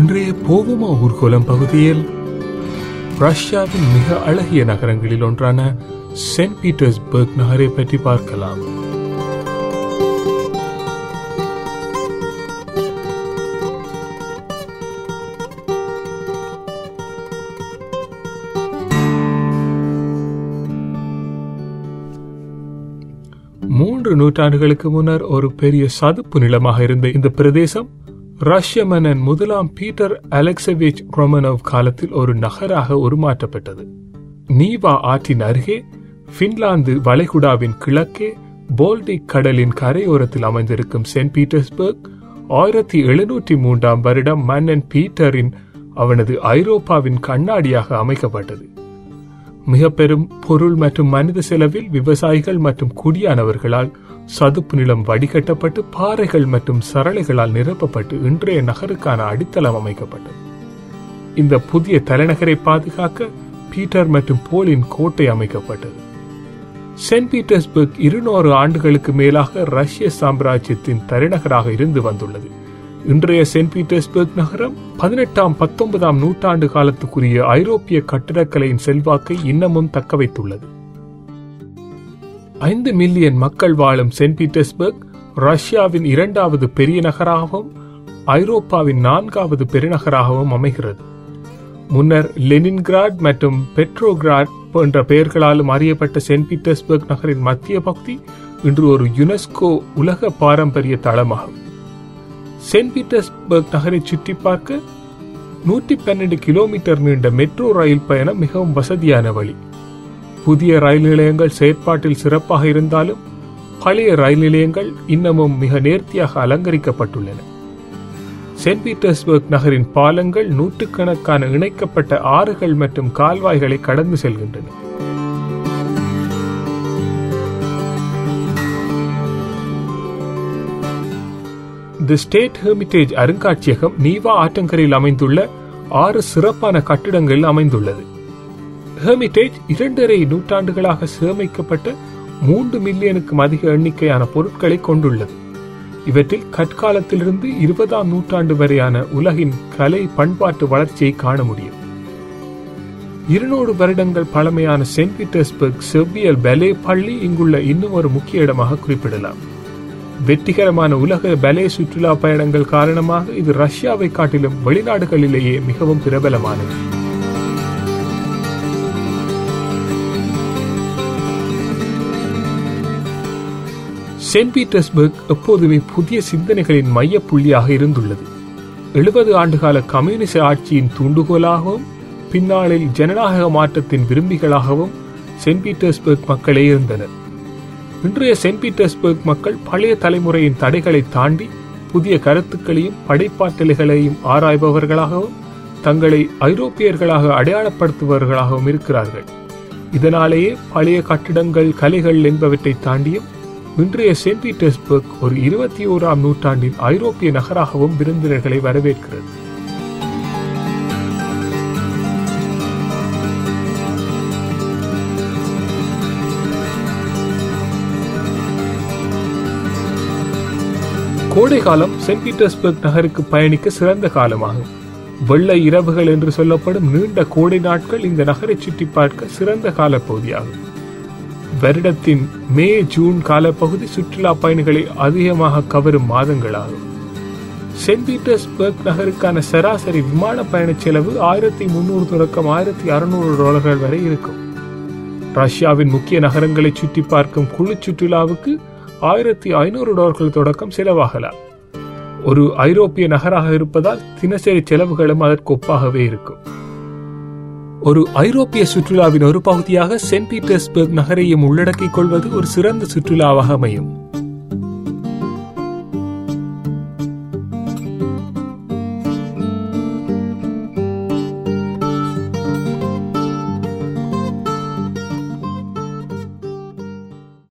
போவோமா ஊர்கோலம் பகுதியில் ரஷ்யாவின் மிக அழகிய நகரங்களில் ஒன்றான சென்ட் பீட்டர்ஸ்பர்க் நகரை பற்றி பார்க்கலாம். மூன்று நூற்றாண்டுகளுக்கு முன்னர் ஒரு பெரிய சதுப்பு நிலமாக இருந்த இந்த பிரதேசம் ரஷ்ய மன்னன் முதலாம் பீட்டர் அலெக்சவிச் ரொமனோவ் காலத்தில் ஒரு நகராக உருமாற்றப்பட்டது. நீவா ஆற்றின் அருகே பின்லாந்து வளைகுடாவின் கிழக்கே போல்டிக் கடலின் கரையோரத்தில் அமைந்திருக்கும் சென்ட் பீட்டர்ஸ்பர்க் ஆயிரத்தி எழுநூற்றி மூன்றாம் வருடம் மன்னன் பீட்டரின் அவனது ஐரோப்பாவின் கண்ணாடியாக அமைக்கப்பட்டது. மிக பெரும் பொருள் மற்றும் மனித செலவில் விவசாயிகள் மற்றும் குடியானவர்களால் சதுப்பு நிலம் வடிகட்டப்பட்டு பாறைகள் மற்றும் சரளைகளால் நிரப்பப்பட்டு இன்றைய நகருக்கான அடித்தளம் அமைக்கப்பட்டது. இந்த புதிய தலைநகரை பாதுகாக்க பீட்டர் மற்றும் போலின் கோட்டை அமைக்கப்பட்டது. சென்ட் பீட்டர்ஸ்பர்க் இருநூறு ஆண்டுகளுக்கு மேலாக ரஷ்ய சாம்ராஜ்யத்தின் தலைநகராக இருந்து வந்துள்ளது. இன்றைய சென்ட் பீட்டர்ஸ்பர்க் நகரம் பதினெட்டாம் பத்தொன்பதாம் நூற்றாண்டு காலத்துக்குரிய ஐரோப்பிய கட்டிடக்கலையின் செல்வாக்கை இன்னமும் தக்க வைத்துள்ளது. ஐந்து மில்லியன் மக்கள் வாழும் சென்ட் பீட்டர்ஸ்பர்க் ரஷ்யாவின் இரண்டாவது பெரிய நகராகவும் ஐரோப்பாவின் நான்காவது பெருநகராகவும் அமைகிறது. முன்னர் லெனின்கிராட் மற்றும் பெட்ரோகிராட் போன்ற பெயர்களாலும் அறியப்பட்ட சென்ட் பீட்டர்ஸ்பர்க் நகரின் மத்திய பகுதி இன்று ஒரு யுனெஸ்கோ உலக பாரம்பரிய தளமாகும். சென்ட் பீட்டர்ஸ்பர்க் நகரை சுற்றி பார்க்க நூற்றி பன்னெண்டு கிலோமீட்டர் நீண்ட மெட்ரோ ரயில் பயணம் மிகவும் வசதியான வழி. புதிய ரயில் நிலையங்கள் செயற்பாட்டில் சிறப்பாக இருந்தாலும் பழைய ரயில் நிலையங்கள் இன்னமும் மிக நேர்த்தியாக அலங்கரிக்கப்பட்டுள்ளன. சென்ட் பீட்டர்ஸ்பர்க் நகரின் பாலங்கள் நூற்றுக்கணக்கான இணைக்கப்பட்ட ஆறுகள் மற்றும் கால்வாய்களை கடந்து செல்கின்றன. தி ஸ்டேட் ஹெர்மிட்டேஜ் அருங்காட்சியகம் நீவா ஆற்றங்கரையில் அமைந்துள்ள ஆறு சிறப்பான கட்டிடங்களில் அமைந்துள்ளது. ஹெர்மிட்டேஜ் இரண்டரை நூற்றாண்டுகளாக சேமிக்கப்பட்ட மூன்று மில்லியனுக்கும் அதிக எண்ணிக்கையான பொருட்களை கொண்டுள்ளது. இவற்றில் கற்காலத்திலிருந்து இருபதாம் நூற்றாண்டு வரையான உலகின் கலை பண்பாட்டு வளர்ச்சியை காண முடியும். இருநூறு வருடங்கள் பழமையான சென்ட் பீட்டர்ஸ்பர்க் செவ்வியல் பெலே பள்ளி இங்குள்ள இன்னும் ஒரு முக்கிய இடமாக குறிப்பிடலாம். வெற்றிகரமான உலக பலே சுற்றுலா பயணங்கள் காரணமாக இது ரஷ்யாவை காட்டிலும் வெளிநாடுகளிலேயே மிகவும் பிரபலமானது. சென்ட் பீட்டர்ஸ்பர்க் எப்போதுமே புதிய சிந்தனைகளின் மைய புள்ளியாக இருந்துள்ளது. எழுபது ஆண்டுகால கம்யூனிச ஆட்சியின் தூண்டுகோலாகவும் பின்னாளில் ஜனநாயக மாற்றத்தின் விரும்பிகளாகவும் சென்ட் பீட்டர்ஸ்பர்க் மக்களே இருந்தனர். இன்றைய சென்ட் பீட்டர்ஸ்பர்க் மக்கள் பழைய தலைமுறையின் தடைகளை தாண்டி புதிய கருத்துக்களையும் படைப்பாற்றல்களையும் ஆராய்பவர்களாகவும் தங்களை ஐரோப்பியர்களாக அடையாளப்படுத்துபவர்களாகவும் இருக்கிறார்கள். இதனாலேயே பழைய கட்டிடங்கள் கலைகள் என்பவற்றை தாண்டியும் இன்றைய சென்ட் பீட்டர்ஸ்பர்க் ஒரு இருபத்தி ஓராம் நூற்றாண்டின் ஐரோப்பிய நகராகவும் விருந்தினர்களை வரவேற்கிறது. கோடை காலம் சென்ட் பீட்டர்ஸ்பர்க் நகருக்கு பயணிக்க சிறந்த காலமாகும். வெள்ளை இரவுகள் என்று சொல்லப்படும் நீண்ட கோடை நாட்கள் இந்த நகரை சுற்றி பார்க்க சிறந்த காலப்பகுதியாகும். வருடத்தின் மே ஜூன் காலப்பகுதி சுற்றுலா பயணிகளை அதிகமாக கவரும் மாதங்களாகும். சென்ட் பீட்டர்ஸ்பர்க் நகருக்கான சராசரி விமான பயண செலவு ஆயிரத்தி முன்னூறு தொடக்கம் ஆயிரத்தி அறுநூறு டாலர்கள் வரை இருக்கும். ரஷ்யாவின் முக்கிய நகரங்களை சுற்றி பார்க்கும் குழு சுற்றுலாவுக்கு ஆயிரத்தி ஐநூறு டாலர்கள் தொடக்கம் செலவாகலாம் ஒரு ஐரோப்பிய நகராக இருப்பதால் தினசரி செலவுகளும் அதற்கு ஒப்பாகவே இருக்கும். ஒரு ஐரோப்பிய சுற்றுலாவின் ஒரு பகுதியாக சென்ட் பீட்டர்ஸ்பர்க் நகரையும் உள்ளடக்கிக் கொள்வது ஒரு சிறந்த சுற்றுலாவாக அமையும்.